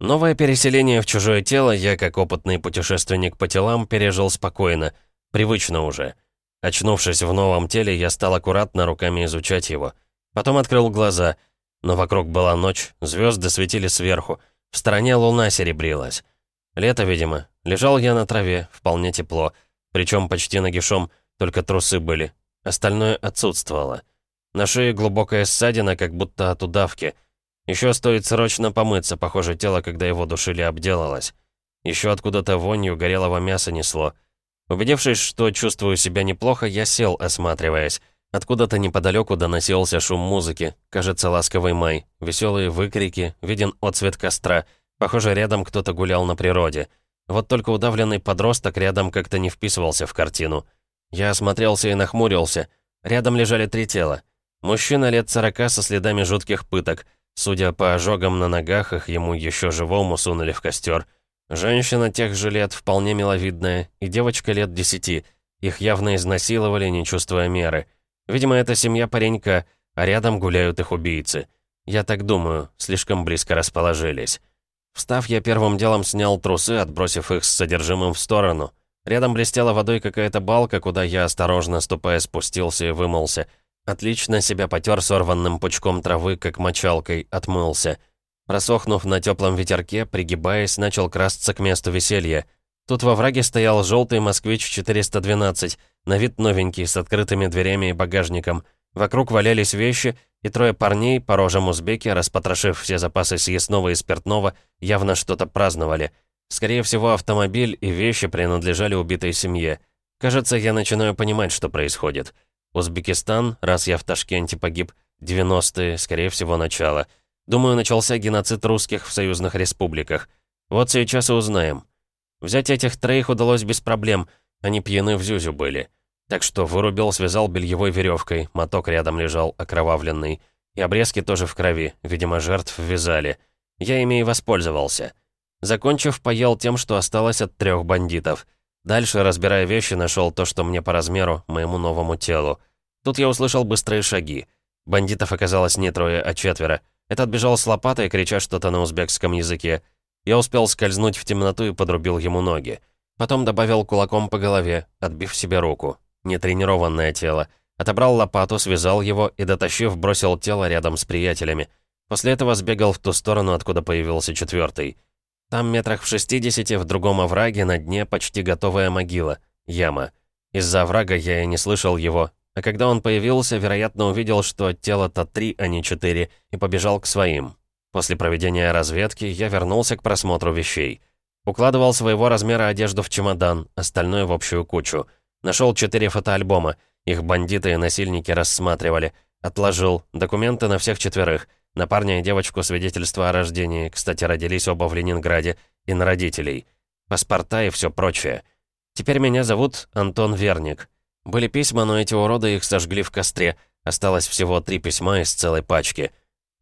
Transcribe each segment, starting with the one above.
Новое переселение в чужое тело я, как опытный путешественник по телам, пережил спокойно, привычно уже. Очнувшись в новом теле, я стал аккуратно руками изучать его. Потом открыл глаза, но вокруг была ночь, звезды светили сверху, в стороне луна серебрилась. Лето, видимо. Лежал я на траве, вполне тепло, причем почти нагишом, только трусы были. Остальное отсутствовало. На шее глубокая ссадина, как будто от удавки — еще стоит срочно помыться, похоже, тело, когда его душили, обделалось. Еще откуда-то вонью горелого мяса несло. Убедившись, что чувствую себя неплохо, я сел, осматриваясь. Откуда-то неподалеку доносился шум музыки. Кажется, ласковый май. Веселые выкрики, виден отцвет костра. Похоже, рядом кто-то гулял на природе. Вот только удавленный подросток рядом как-то не вписывался в картину. Я осмотрелся и нахмурился. Рядом лежали три тела. Мужчина лет сорока со следами жутких пыток — Судя по ожогам на ногах, их ему еще живому сунули в костер. Женщина тех же лет, вполне миловидная, и девочка лет десяти. Их явно изнасиловали, не чувствуя меры. Видимо, это семья паренька, а рядом гуляют их убийцы. Я так думаю, слишком близко расположились. Встав, я первым делом снял трусы, отбросив их с содержимым в сторону. Рядом блестела водой какая-то балка, куда я, осторожно ступая, спустился и вымылся — Отлично себя потер сорванным пучком травы, как мочалкой, отмылся. Просохнув на теплом ветерке, пригибаясь, начал красться к месту веселья. Тут во враге стоял желтый «Москвич-412», на вид новенький, с открытыми дверями и багажником. Вокруг валялись вещи, и трое парней, по рожам узбеки, распотрошив все запасы съестного и спиртного, явно что-то праздновали. Скорее всего, автомобиль и вещи принадлежали убитой семье. Кажется, я начинаю понимать, что происходит. Узбекистан, раз я в Ташкенте погиб, 90-е, скорее всего, начало. Думаю, начался геноцид русских в союзных республиках. Вот сейчас и узнаем. Взять этих троих удалось без проблем, они пьяны в Зюзю были. Так что вырубил, связал бельевой веревкой, моток рядом лежал, окровавленный. И обрезки тоже в крови, видимо, жертв вязали. Я ими и воспользовался. Закончив, поел тем, что осталось от трех бандитов — Дальше, разбирая вещи, нашел то, что мне по размеру, моему новому телу. Тут я услышал быстрые шаги. Бандитов оказалось не трое, а четверо. Этот бежал с лопатой, крича что-то на узбекском языке. Я успел скользнуть в темноту и подрубил ему ноги. Потом добавил кулаком по голове, отбив себе руку. Нетренированное тело. Отобрал лопату, связал его и, дотащив, бросил тело рядом с приятелями. После этого сбегал в ту сторону, откуда появился четвертый. Там метрах в 60 в другом овраге на дне почти готовая могила, яма. Из-за оврага я и не слышал его, а когда он появился, вероятно, увидел, что тело-то три, а не четыре, и побежал к своим. После проведения разведки я вернулся к просмотру вещей. Укладывал своего размера одежду в чемодан, остальное в общую кучу. Нашел четыре фотоальбома, их бандиты и насильники рассматривали. Отложил, документы на всех четверых — на парня и девочку свидетельство о рождении, кстати, родились оба в Ленинграде, и на родителей. Паспорта и все прочее. Теперь меня зовут Антон Верник. Были письма, но эти уроды их сожгли в костре. Осталось всего три письма из целой пачки.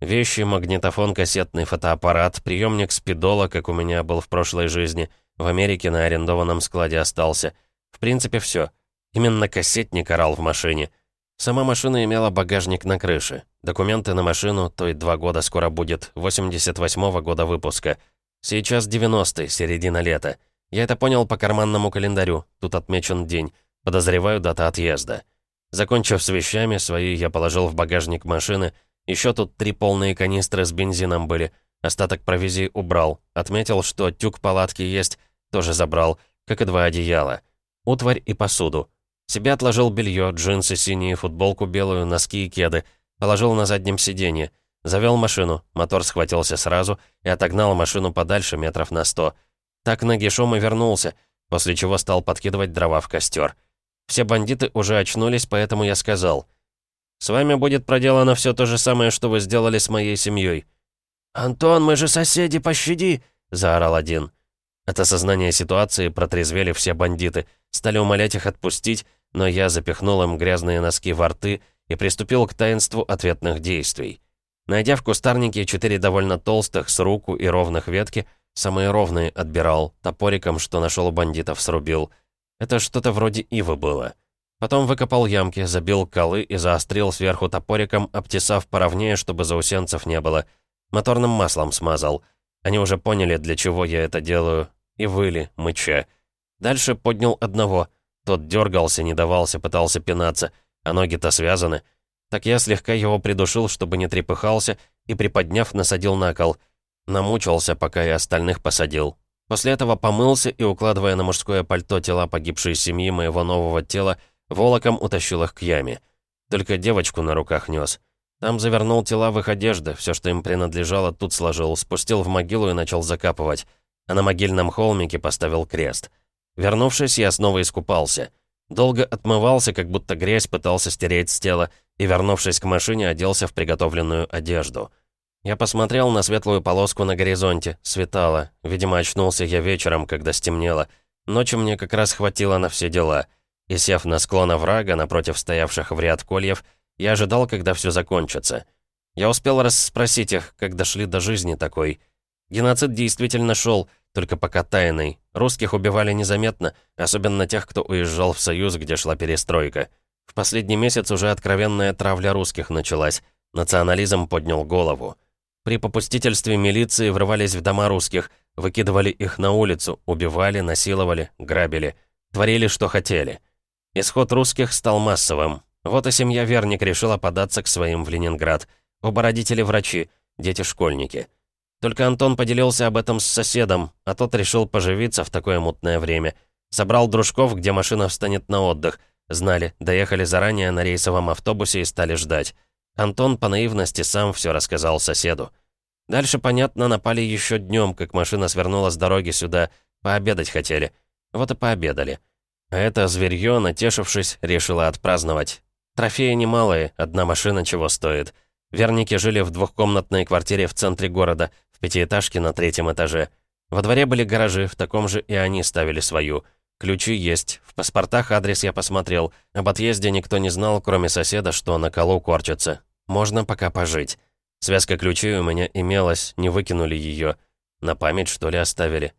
Вещи, магнитофон, кассетный фотоаппарат, приемник спидола, как у меня был в прошлой жизни. В Америке на арендованном складе остался. В принципе, все. Именно кассетник орал в машине. Сама машина имела багажник на крыше. Документы на машину, то и два года скоро будет, 88-го года выпуска. Сейчас 90-й, середина лета. Я это понял по карманному календарю, тут отмечен день. Подозреваю дата отъезда. Закончив с вещами, свои я положил в багажник машины. Еще тут три полные канистры с бензином были. Остаток провизии убрал. Отметил, что тюк палатки есть, тоже забрал, как и два одеяла. Утварь и посуду. Себе отложил белье, джинсы синие, футболку белую, носки и кеды. Положил на заднем сиденье. Завел машину, мотор схватился сразу и отогнал машину подальше метров на сто. Так нагишом и вернулся, после чего стал подкидывать дрова в костер. Все бандиты уже очнулись, поэтому я сказал. «С вами будет проделано все то же самое, что вы сделали с моей семьей». «Антон, мы же соседи, пощади!» — заорал один. От осознания ситуации протрезвели все бандиты, стали умолять их отпустить, но я запихнул им грязные носки во рты и приступил к таинству ответных действий. Найдя в кустарнике четыре довольно толстых с руку и ровных ветки, самые ровные отбирал, топориком, что нашел у бандитов, срубил. Это что-то вроде ивы было. Потом выкопал ямки, забил колы и заострил сверху топориком, обтесав поровнее, чтобы заусенцев не было. Моторным маслом смазал. Они уже поняли, для чего я это делаю, и выли, мыча. Дальше поднял одного. Тот дергался, не давался, пытался пинаться, а ноги-то связаны. Так я слегка его придушил, чтобы не трепыхался, и, приподняв, насадил на кол. Намучился, пока я остальных посадил. После этого помылся и, укладывая на мужское пальто тела погибшей семьи моего нового тела, волоком утащил их к яме. Только девочку на руках нес. Там завернул тела в их одежды, все, что им принадлежало, тут сложил, спустил в могилу и начал закапывать. А на могильном холмике поставил крест. Вернувшись, я снова искупался. Долго отмывался, как будто грязь пытался стереть с тела, и, вернувшись к машине, оделся в приготовленную одежду. Я посмотрел на светлую полоску на горизонте. Светало. Видимо, очнулся я вечером, когда стемнело. Ночи мне как раз хватило на все дела. И сев на склон оврага, напротив стоявших в ряд кольев, я ожидал, когда все закончится. Я успел расспросить их, как дошли до жизни такой. Геноцид действительно шел, только пока тайный. Русских убивали незаметно, особенно тех, кто уезжал в Союз, где шла перестройка. В последний месяц уже откровенная травля русских началась. Национализм поднял голову. При попустительстве милиции врывались в дома русских, выкидывали их на улицу, убивали, насиловали, грабили. Творили, что хотели. Исход русских стал массовым. Вот и семья Верник решила податься к своим в Ленинград. Оба родители врачи, дети школьники. Только Антон поделился об этом с соседом, а тот решил поживиться в такое мутное время. Собрал дружков, где машина встанет на отдых. Знали, доехали заранее на рейсовом автобусе и стали ждать. Антон по наивности сам все рассказал соседу. Дальше, понятно, напали еще днем, как машина свернула с дороги сюда. Пообедать хотели. Вот и пообедали. А это зверье, натешившись, решило отпраздновать. Трофеи немалые, одна машина чего стоит. Верники жили в двухкомнатной квартире в центре города, в пятиэтажке на третьем этаже. Во дворе были гаражи, в таком же и они ставили свою. Ключи есть. В паспортах адрес я посмотрел. Об отъезде никто не знал, кроме соседа, что на колу корчится. Можно пока пожить. Связка ключей у меня имелась, не выкинули ее. На память, что ли, оставили.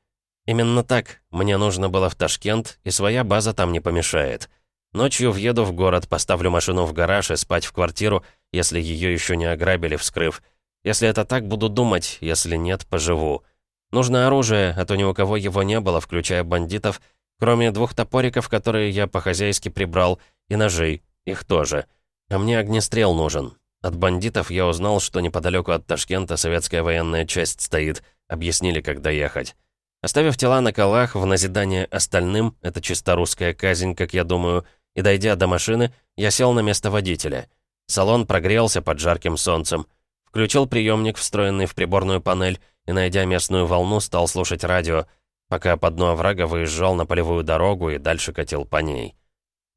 Именно так. Мне нужно было в Ташкент, и своя база там не помешает. Ночью въеду в город, поставлю машину в гараж и спать в квартиру, если ее еще не ограбили, вскрыв. Если это так, буду думать, если нет, поживу. Нужно оружие, а то ни у кого его не было, включая бандитов, кроме двух топориков, которые я по-хозяйски прибрал, и ножей, их тоже. А мне огнестрел нужен. От бандитов я узнал, что неподалеку от Ташкента советская военная часть стоит. Объяснили, как доехать. Оставив тела на колах в назидание остальным, это чисто русская казнь, как я думаю, и дойдя до машины, я сел на место водителя. Салон прогрелся под жарким солнцем. Включил приемник, встроенный в приборную панель, и, найдя местную волну, стал слушать радио, пока по дну оврага выезжал на полевую дорогу и дальше катил по ней.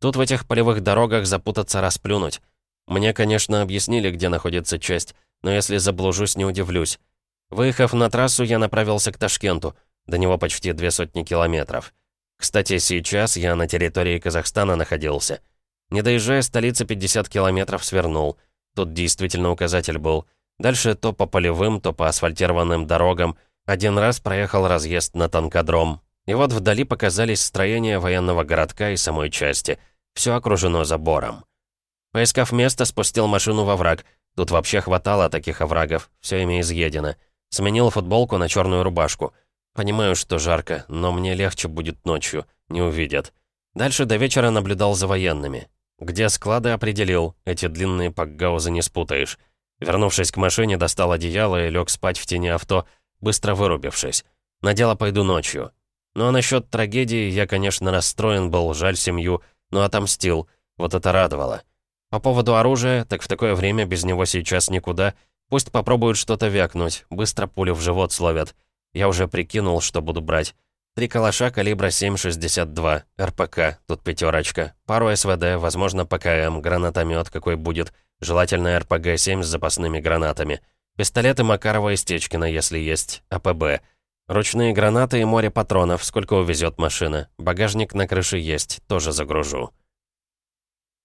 Тут в этих полевых дорогах запутаться расплюнуть. Мне, конечно, объяснили, где находится часть, но если заблужусь, не удивлюсь. Выехав на трассу, я направился к Ташкенту. До него почти две сотни километров. Кстати, сейчас я на территории Казахстана находился. Не доезжая столицы 50 километров, свернул. Тут действительно указатель был. Дальше то по полевым, то по асфальтированным дорогам. Один раз проехал разъезд на танкодром. И вот вдали показались строения военного городка и самой части. Все окружено забором. Поискав место, спустил машину во враг. Тут вообще хватало таких оврагов, все ими изъедено. Сменил футболку на черную рубашку. Понимаю, что жарко, но мне легче будет ночью, не увидят. Дальше до вечера наблюдал за военными. Где склады определил, эти длинные пакгаузы не спутаешь. Вернувшись к машине, достал одеяло и лег спать в тени авто, быстро вырубившись. На дело пойду ночью. Ну а насчет трагедии я, конечно, расстроен был, жаль семью, но отомстил. Вот это радовало. По поводу оружия, так в такое время без него сейчас никуда. Пусть попробуют что-то вякнуть, быстро пулю в живот словят. Я уже прикинул, что буду брать. Три калаша калибра 7,62, РПК, тут пятерочка, пару СВД, возможно, ПКМ, гранатомет какой будет, желательно РПГ-7 с запасными гранатами. Пистолеты Макарова и Стечкина, если есть, АПБ. Ручные гранаты и море патронов, сколько увезет машина. Багажник на крыше есть, тоже загружу.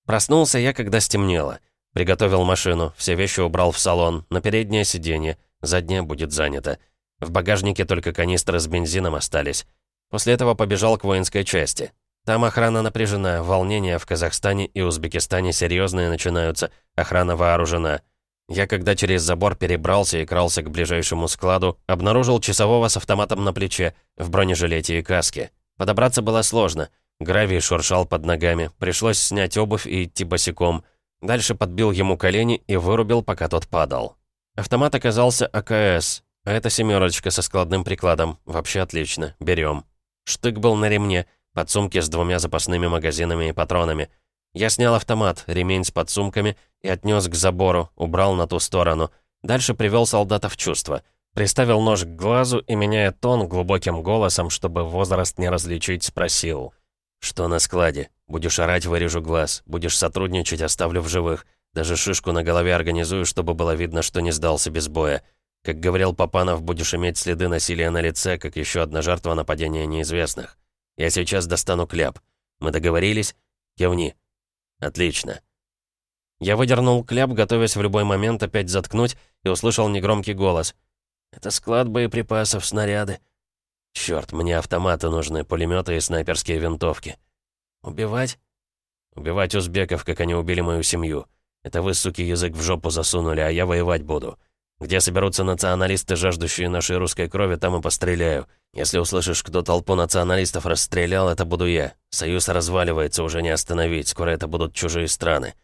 Проснулся я, когда стемнело. Приготовил машину, все вещи убрал в салон, на переднее сиденье, заднее будет занято. В багажнике только канистры с бензином остались. После этого побежал к воинской части. Там охрана напряжена, волнения в Казахстане и Узбекистане серьезные начинаются, охрана вооружена. Я, когда через забор перебрался и крался к ближайшему складу, обнаружил часового с автоматом на плече, в бронежилете и каске. Подобраться было сложно. Гравий шуршал под ногами, пришлось снять обувь и идти босиком. Дальше подбил ему колени и вырубил, пока тот падал. Автомат оказался АКС, а это семерочка со складным прикладом. Вообще отлично, берем. Штык был на ремне, под сумки с двумя запасными магазинами и патронами. Я снял автомат, ремень с подсумками и отнес к забору, убрал на ту сторону. Дальше привел солдата в чувство. Приставил нож к глазу и, меняя тон, глубоким голосом, чтобы возраст не различить, спросил. «Что на складе? Будешь орать, вырежу глаз. Будешь сотрудничать, оставлю в живых. Даже шишку на голове организую, чтобы было видно, что не сдался без боя. Как говорил Папанов, будешь иметь следы насилия на лице, как еще одна жертва нападения неизвестных. Я сейчас достану кляп. Мы договорились? Кивни. Отлично. Я выдернул кляп, готовясь в любой момент опять заткнуть, и услышал негромкий голос. «Это склад боеприпасов, снаряды». «Чёрт, мне автоматы нужны, пулеметы и снайперские винтовки». «Убивать?» «Убивать узбеков, как они убили мою семью. Это вы, суки, язык в жопу засунули, а я воевать буду. Где соберутся националисты, жаждущие нашей русской крови, там и постреляю. Если услышишь, кто толпу националистов расстрелял, это буду я. Союз разваливается, уже не остановить, скоро это будут чужие страны.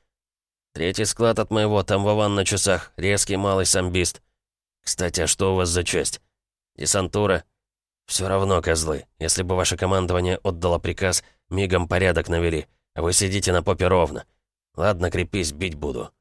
Третий склад от моего, там Вован на часах, резкий малый самбист. Кстати, а что у вас за часть? Десантура? Все равно, козлы. Если бы ваше командование отдало приказ, мигом порядок навели, а вы сидите на попе ровно. Ладно, крепись, бить буду.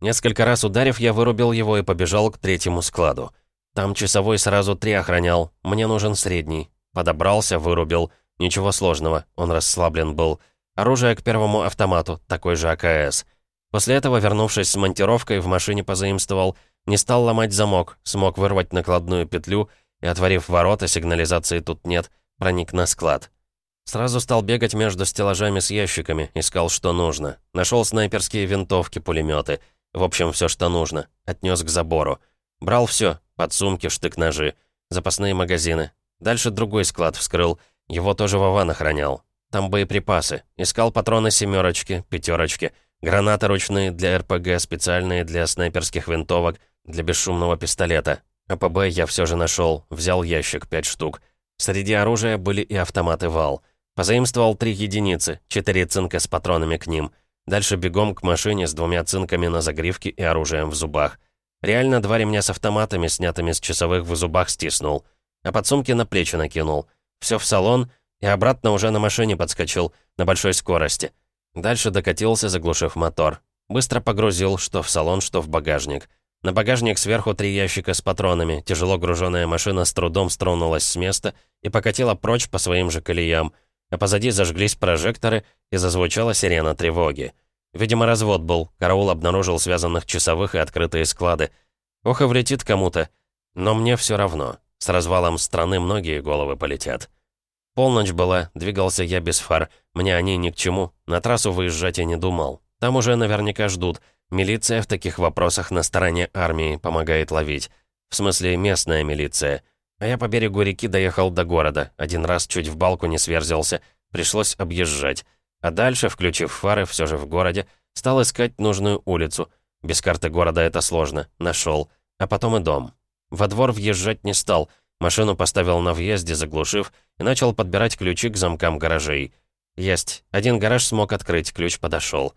Несколько раз ударив, я вырубил его и побежал к третьему складу. Там часовой сразу три охранял, мне нужен средний. Подобрался, вырубил. Ничего сложного, он расслаблен был. Оружие к первому автомату, такой же АКС. После этого, вернувшись с монтировкой, в машине позаимствовал, не стал ломать замок, смог вырвать накладную петлю и, отворив ворота, сигнализации тут нет, проник на склад. Сразу стал бегать между стеллажами с ящиками, искал, что нужно. Нашел снайперские винтовки, пулеметы — в общем, все, что нужно. Отнес к забору. Брал все: подсумки, штык-ножи, запасные магазины. Дальше другой склад вскрыл. Его тоже Вован охранял. Там боеприпасы. Искал патроны семерочки, пятерочки, гранаты ручные для РПГ, специальные для снайперских винтовок, для бесшумного пистолета. АПБ я все же нашел, взял ящик, пять штук. Среди оружия были и автоматы ВАЛ. Позаимствовал три единицы, четыре цинка с патронами к ним — Дальше бегом к машине с двумя цинками на загривке и оружием в зубах. Реально два ремня с автоматами, снятыми с часовых, в зубах стиснул. А подсумки на плечи накинул. Все в салон и обратно уже на машине подскочил, на большой скорости. Дальше докатился, заглушив мотор. Быстро погрузил, что в салон, что в багажник. На багажник сверху три ящика с патронами, тяжело груженная машина с трудом стронулась с места и покатила прочь по своим же колеям — а позади зажглись прожекторы и зазвучала сирена тревоги. Видимо, развод был, караул обнаружил связанных часовых и открытые склады. Ох, и влетит кому-то. Но мне все равно. С развалом страны многие головы полетят. Полночь была, двигался я без фар. Мне они ни к чему. На трассу выезжать я не думал. Там уже наверняка ждут. Милиция в таких вопросах на стороне армии помогает ловить. В смысле, местная милиция. А я по берегу реки доехал до города. Один раз чуть в балку не сверзился. Пришлось объезжать. А дальше, включив фары, все же в городе, стал искать нужную улицу. Без карты города это сложно. Нашел. А потом и дом. Во двор въезжать не стал. Машину поставил на въезде, заглушив, и начал подбирать ключи к замкам гаражей. Есть. Один гараж смог открыть, ключ подошел.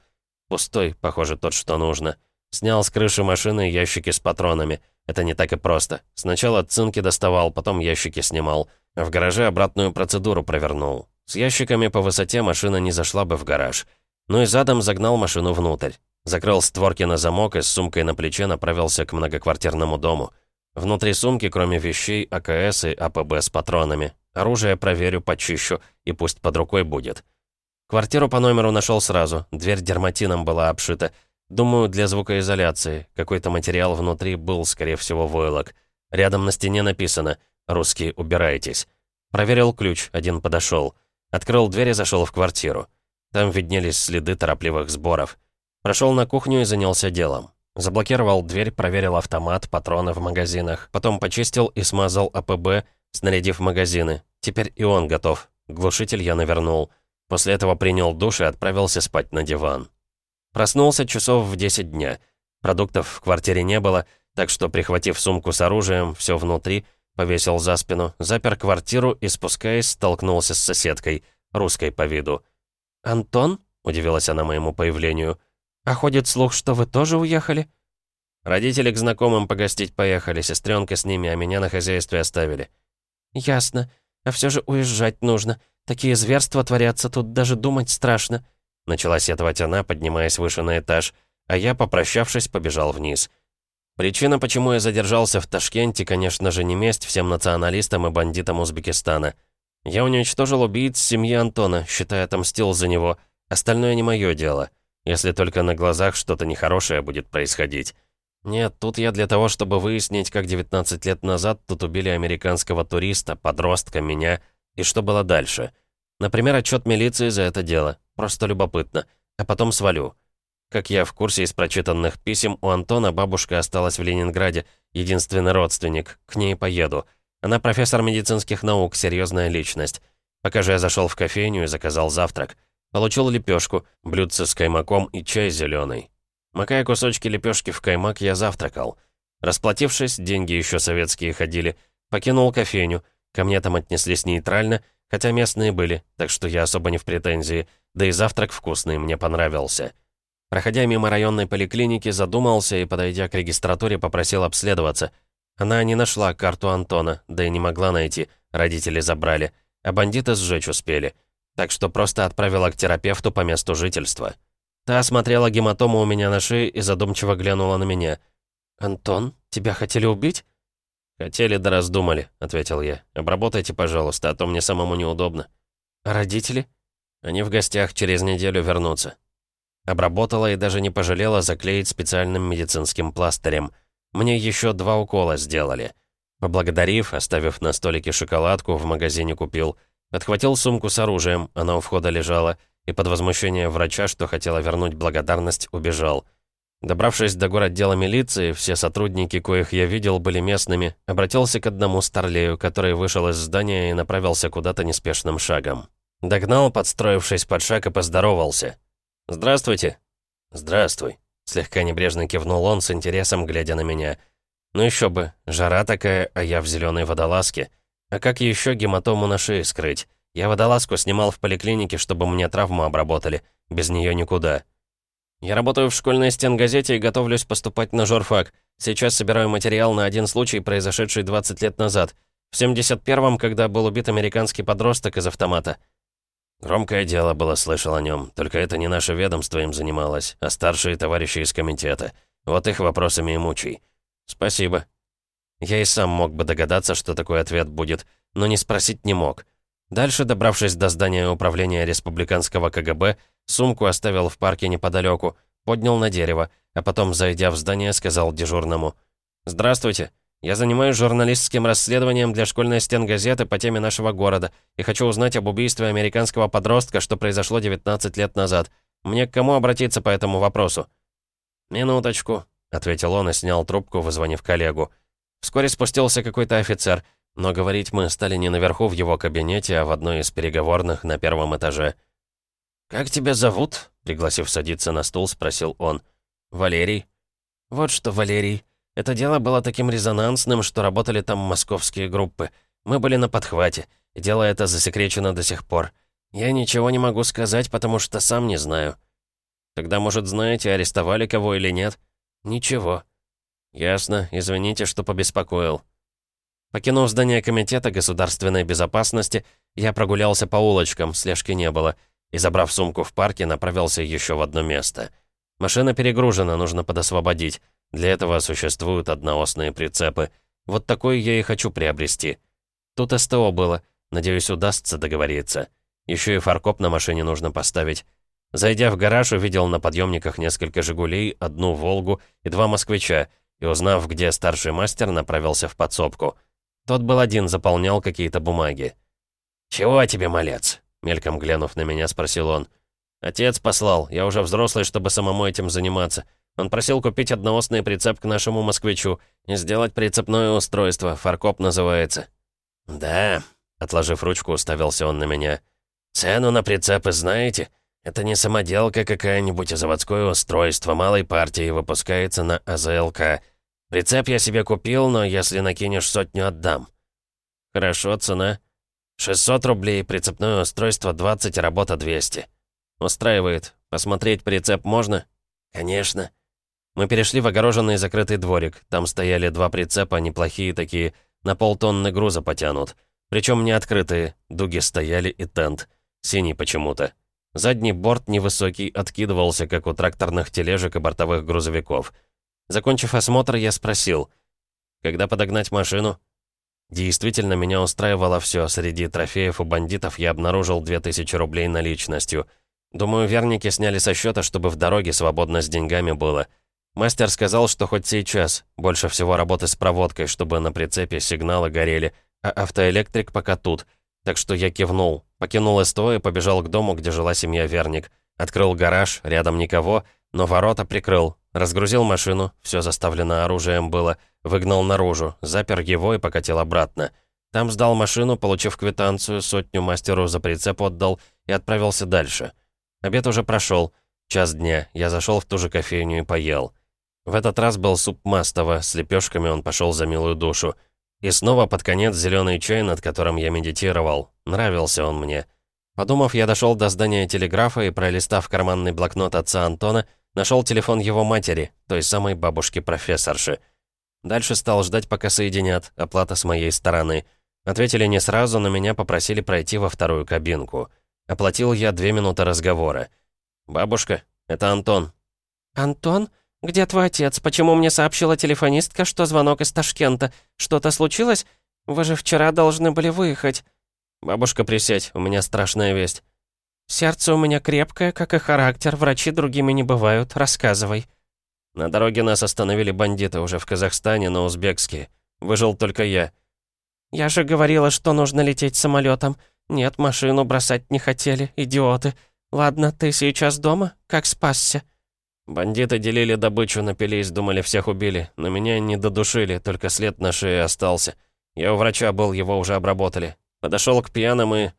Пустой, похоже, тот, что нужно. Снял с крыши машины ящики с патронами. Это не так и просто. Сначала цинки доставал, потом ящики снимал. В гараже обратную процедуру провернул. С ящиками по высоте машина не зашла бы в гараж. Ну и задом загнал машину внутрь. Закрыл створки на замок и с сумкой на плече направился к многоквартирному дому. Внутри сумки, кроме вещей, АКС и АПБ с патронами. Оружие проверю, почищу, и пусть под рукой будет. Квартиру по номеру нашел сразу, дверь дерматином была обшита, Думаю, для звукоизоляции. Какой-то материал внутри был, скорее всего, войлок. Рядом на стене написано «Русские, убирайтесь». Проверил ключ, один подошел. Открыл дверь и зашел в квартиру. Там виднелись следы торопливых сборов. Прошел на кухню и занялся делом. Заблокировал дверь, проверил автомат, патроны в магазинах. Потом почистил и смазал АПБ, снарядив магазины. Теперь и он готов. Глушитель я навернул. После этого принял душ и отправился спать на диван. Проснулся часов в 10 дня. Продуктов в квартире не было, так что, прихватив сумку с оружием, все внутри, повесил за спину, запер квартиру и, спускаясь, столкнулся с соседкой, русской по виду. «Антон?» — удивилась она моему появлению. «А ходит слух, что вы тоже уехали?» «Родители к знакомым погостить поехали, сестренка с ними, а меня на хозяйстве оставили». «Ясно. А все же уезжать нужно. Такие зверства творятся, тут даже думать страшно». Начала сетовать она, поднимаясь выше на этаж, а я, попрощавшись, побежал вниз. Причина, почему я задержался в Ташкенте, конечно же, не месть всем националистам и бандитам Узбекистана. Я уничтожил убийц семьи Антона, считая, отомстил за него. Остальное не мое дело. Если только на глазах что-то нехорошее будет происходить. Нет, тут я для того, чтобы выяснить, как 19 лет назад тут убили американского туриста, подростка, меня, и что было дальше. Например, отчет милиции за это дело. Просто любопытно. А потом свалю. Как я в курсе из прочитанных писем, у Антона бабушка осталась в Ленинграде, единственный родственник. К ней поеду. Она профессор медицинских наук, серьезная личность. Пока же я зашел в кофейню и заказал завтрак. Получил лепешку, блюдце с каймаком и чай зеленый. Макая кусочки лепешки в каймак, я завтракал. Расплатившись, деньги еще советские ходили, покинул кофейню. Ко мне там отнеслись нейтрально, хотя местные были, так что я особо не в претензии, да и завтрак вкусный, мне понравился. Проходя мимо районной поликлиники, задумался и, подойдя к регистратуре, попросил обследоваться. Она не нашла карту Антона, да и не могла найти, родители забрали, а бандиты сжечь успели. Так что просто отправила к терапевту по месту жительства. Та осмотрела гематому у меня на шее и задумчиво глянула на меня. «Антон, тебя хотели убить?» «Хотели да раздумали», — ответил я. «Обработайте, пожалуйста, а то мне самому неудобно». «А родители?» «Они в гостях через неделю вернутся». Обработала и даже не пожалела заклеить специальным медицинским пластырем. Мне еще два укола сделали. Поблагодарив, оставив на столике шоколадку, в магазине купил. Отхватил сумку с оружием, она у входа лежала, и под возмущение врача, что хотела вернуть благодарность, убежал. Добравшись до городдела милиции, все сотрудники, коих я видел, были местными, обратился к одному старлею, который вышел из здания и направился куда-то неспешным шагом. Догнал, подстроившись под шаг, и поздоровался. «Здравствуйте». «Здравствуй», — слегка небрежно кивнул он с интересом, глядя на меня. «Ну еще бы, жара такая, а я в зеленой водолазке. А как еще гематому на шее скрыть? Я водолазку снимал в поликлинике, чтобы мне травму обработали. Без нее никуда. Я работаю в школьной стенгазете и готовлюсь поступать на журфак. Сейчас собираю материал на один случай, произошедший 20 лет назад. В 71-м, когда был убит американский подросток из автомата. Громкое дело было, слышал о нем. Только это не наше ведомство им занималось, а старшие товарищи из комитета. Вот их вопросами и мучай. Спасибо. Я и сам мог бы догадаться, что такой ответ будет, но не спросить не мог. Дальше, добравшись до здания управления республиканского КГБ, сумку оставил в парке неподалеку, поднял на дерево, а потом, зайдя в здание, сказал дежурному. «Здравствуйте. Я занимаюсь журналистским расследованием для школьной стенгазеты по теме нашего города и хочу узнать об убийстве американского подростка, что произошло 19 лет назад. Мне к кому обратиться по этому вопросу?» «Минуточку», — ответил он и снял трубку, вызвонив коллегу. Вскоре спустился какой-то офицер — но говорить мы стали не наверху в его кабинете, а в одной из переговорных на первом этаже. «Как тебя зовут?» — пригласив садиться на стул, спросил он. «Валерий». «Вот что, Валерий. Это дело было таким резонансным, что работали там московские группы. Мы были на подхвате, и дело это засекречено до сих пор. Я ничего не могу сказать, потому что сам не знаю». «Тогда, может, знаете, арестовали кого или нет?» «Ничего». «Ясно. Извините, что побеспокоил». Покинув здание Комитета государственной безопасности, я прогулялся по улочкам, слежки не было, и, забрав сумку в парке, направился еще в одно место. Машина перегружена, нужно подосвободить. Для этого существуют одноосные прицепы. Вот такой я и хочу приобрести. Тут СТО было, надеюсь, удастся договориться. Еще и фаркоп на машине нужно поставить. Зайдя в гараж, увидел на подъемниках несколько «Жигулей», одну «Волгу» и два «Москвича», и, узнав, где старший мастер, направился в подсобку — тот был один, заполнял какие-то бумаги. «Чего тебе, малец?» Мельком глянув на меня, спросил он. «Отец послал. Я уже взрослый, чтобы самому этим заниматься. Он просил купить одноосный прицеп к нашему москвичу и сделать прицепное устройство. Фаркоп называется». «Да», — отложив ручку, уставился он на меня. «Цену на прицепы знаете? Это не самоделка какая-нибудь, а заводское устройство малой партии выпускается на АЗЛК. Прицеп я себе купил, но если накинешь сотню, отдам». «Хорошо, цена?» «600 рублей, прицепное устройство 20, работа 200». «Устраивает. Посмотреть прицеп можно?» «Конечно». Мы перешли в огороженный закрытый дворик. Там стояли два прицепа, неплохие такие, на полтонны груза потянут. Причем не открытые, дуги стояли и тент. Синий почему-то. Задний борт невысокий, откидывался, как у тракторных тележек и бортовых грузовиков. Закончив осмотр, я спросил, «Когда подогнать машину?» Действительно, меня устраивало все. Среди трофеев у бандитов я обнаружил 2000 рублей наличностью. Думаю, верники сняли со счета, чтобы в дороге свободно с деньгами было. Мастер сказал, что хоть сейчас. Больше всего работы с проводкой, чтобы на прицепе сигналы горели, а автоэлектрик пока тут. Так что я кивнул, покинул СТО и побежал к дому, где жила семья Верник. Открыл гараж, рядом никого, но ворота прикрыл. Разгрузил машину, все заставлено оружием было, выгнал наружу, запер его и покатил обратно. Там сдал машину, получив квитанцию, сотню мастеру за прицеп отдал и отправился дальше. Обед уже прошел. Час дня. Я зашел в ту же кофейню и поел. В этот раз был суп Мастова, с лепешками он пошел за милую душу. И снова под конец зеленый чай, над которым я медитировал. Нравился он мне. Подумав, я дошел до здания телеграфа и, пролистав карманный блокнот отца Антона, нашел телефон его матери, той самой бабушки-профессорши. Дальше стал ждать, пока соединят, оплата с моей стороны. Ответили не сразу, но меня попросили пройти во вторую кабинку. Оплатил я две минуты разговора. «Бабушка, это Антон». «Антон? Где твой отец? Почему мне сообщила телефонистка, что звонок из Ташкента? Что-то случилось? Вы же вчера должны были выехать». «Бабушка, присядь, у меня страшная весть». «Сердце у меня крепкое, как и характер, врачи другими не бывают. Рассказывай». На дороге нас остановили бандиты уже в Казахстане, но узбекские. Выжил только я. «Я же говорила, что нужно лететь самолетом. Нет, машину бросать не хотели, идиоты. Ладно, ты сейчас дома? Как спасся?» Бандиты делили добычу, напились, думали, всех убили. Но меня не додушили, только след на шее остался. Я у врача был, его уже обработали. Подошел к пьяным и...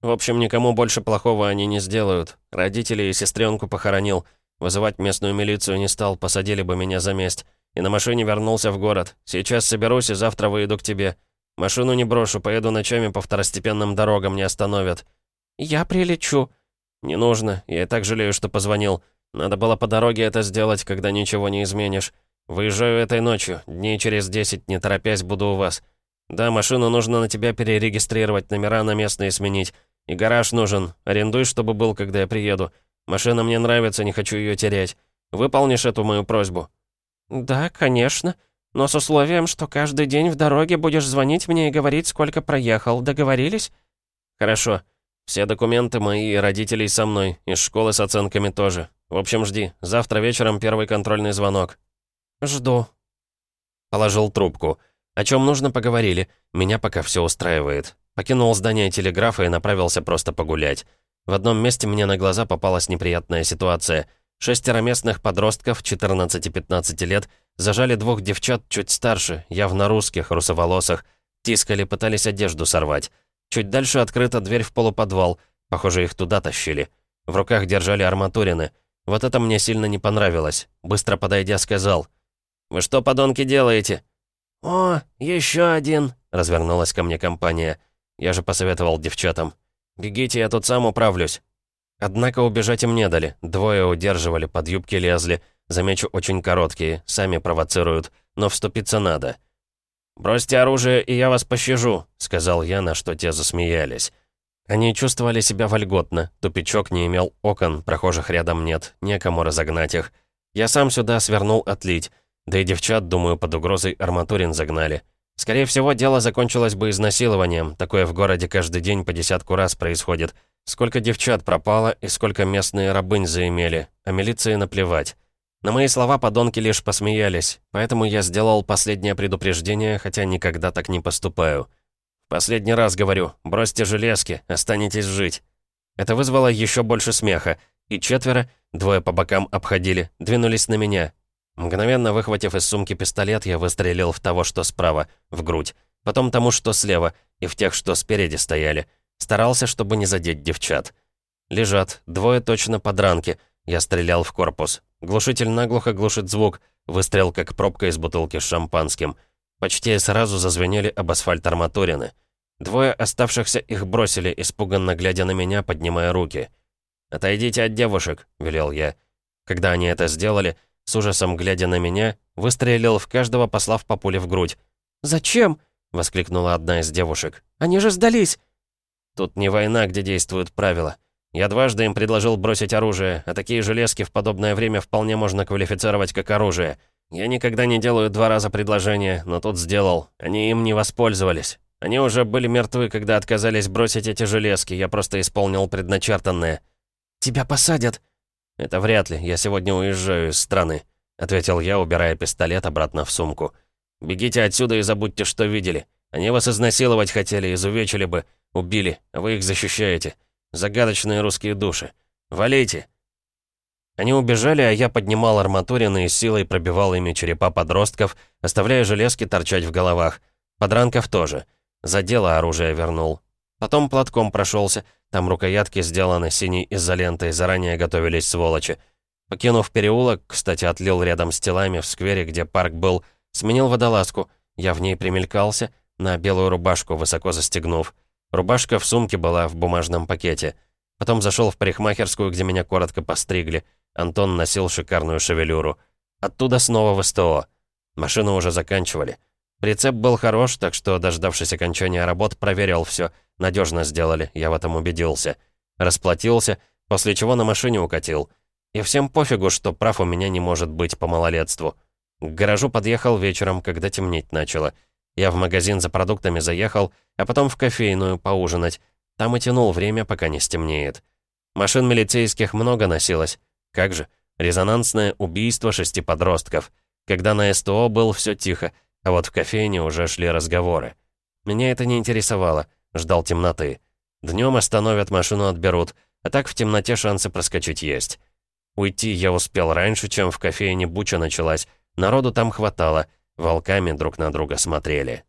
В общем, никому больше плохого они не сделают. Родителей и сестренку похоронил. Вызывать местную милицию не стал, посадили бы меня за месть. И на машине вернулся в город. Сейчас соберусь и завтра выйду к тебе. Машину не брошу, поеду ночами по второстепенным дорогам, не остановят». «Я прилечу». «Не нужно, я и так жалею, что позвонил. Надо было по дороге это сделать, когда ничего не изменишь. Выезжаю этой ночью, дней через десять, не торопясь, буду у вас. Да, машину нужно на тебя перерегистрировать, номера на местные сменить. И гараж нужен. Арендуй, чтобы был, когда я приеду. Машина мне нравится, не хочу ее терять. Выполнишь эту мою просьбу?» «Да, конечно. Но с условием, что каждый день в дороге будешь звонить мне и говорить, сколько проехал. Договорились?» «Хорошо. Все документы мои и родителей со мной. Из школы с оценками тоже. В общем, жди. Завтра вечером первый контрольный звонок». «Жду». Положил трубку. О чем нужно, поговорили. Меня пока все устраивает. Покинул здание телеграфа и направился просто погулять. В одном месте мне на глаза попалась неприятная ситуация. Шестеро местных подростков, 14-15 лет, зажали двух девчат чуть старше, явно русских, русоволосых. Тискали, пытались одежду сорвать. Чуть дальше открыта дверь в полуподвал. Похоже, их туда тащили. В руках держали арматурины. Вот это мне сильно не понравилось. Быстро подойдя, сказал. «Вы что, подонки, делаете?» «О, еще один!» — развернулась ко мне компания. Я же посоветовал девчатам. «Бегите, я тут сам управлюсь». Однако убежать им не дали. Двое удерживали, под юбки лезли. Замечу, очень короткие, сами провоцируют. Но вступиться надо. «Бросьте оружие, и я вас пощажу», — сказал я, на что те засмеялись. Они чувствовали себя вольготно. Тупичок не имел окон, прохожих рядом нет, некому разогнать их. Я сам сюда свернул отлить. Да и девчат, думаю, под угрозой арматурин загнали. Скорее всего, дело закончилось бы изнасилованием. Такое в городе каждый день по десятку раз происходит. Сколько девчат пропало и сколько местные рабынь заимели. А милиции наплевать. На мои слова подонки лишь посмеялись, поэтому я сделал последнее предупреждение, хотя никогда так не поступаю. Последний раз говорю, бросьте железки, останетесь жить. Это вызвало еще больше смеха, и четверо, двое по бокам обходили, двинулись на меня, Мгновенно выхватив из сумки пистолет, я выстрелил в того, что справа, в грудь. Потом тому, что слева, и в тех, что спереди стояли. Старался, чтобы не задеть девчат. Лежат, двое точно подранки. Я стрелял в корпус. Глушитель наглухо глушит звук. Выстрел, как пробка из бутылки с шампанским. Почти сразу зазвенели об асфальт арматурины. Двое оставшихся их бросили, испуганно глядя на меня, поднимая руки. «Отойдите от девушек», — велел я. Когда они это сделали, с ужасом глядя на меня, выстрелил в каждого, послав по пуле в грудь. «Зачем?» — воскликнула одна из девушек. «Они же сдались!» «Тут не война, где действуют правила. Я дважды им предложил бросить оружие, а такие железки в подобное время вполне можно квалифицировать как оружие. Я никогда не делаю два раза предложение, но тут сделал. Они им не воспользовались. Они уже были мертвы, когда отказались бросить эти железки, я просто исполнил предначертанное. «Тебя посадят!» «Это вряд ли, я сегодня уезжаю из страны», — ответил я, убирая пистолет обратно в сумку. «Бегите отсюда и забудьте, что видели. Они вас изнасиловать хотели, изувечили бы, убили, а вы их защищаете. Загадочные русские души. Валите!» Они убежали, а я поднимал арматурины и силой пробивал ими черепа подростков, оставляя железки торчать в головах. Подранков тоже. За дело оружие вернул. Потом платком прошелся, там рукоятки сделаны синей изолентой, заранее готовились сволочи. Покинув переулок, кстати, отлил рядом с телами в сквере, где парк был, сменил водолазку. Я в ней примелькался, на белую рубашку высоко застегнув. Рубашка в сумке была в бумажном пакете. Потом зашел в парикмахерскую, где меня коротко постригли. Антон носил шикарную шевелюру. Оттуда снова в СТО. Машину уже заканчивали. Прицеп был хорош, так что, дождавшись окончания работ, проверил все. Надежно сделали, я в этом убедился. Расплатился, после чего на машине укатил. И всем пофигу, что прав у меня не может быть по малолетству. К гаражу подъехал вечером, когда темнеть начало. Я в магазин за продуктами заехал, а потом в кофейную поужинать. Там и тянул время, пока не стемнеет. Машин милицейских много носилось. Как же, резонансное убийство шести подростков. Когда на СТО был все тихо, а вот в кофейне уже шли разговоры. Меня это не интересовало, ждал темноты. Днем остановят, машину отберут, а так в темноте шансы проскочить есть. Уйти я успел раньше, чем в кофейне буча началась. Народу там хватало — волками друг на друга смотрели.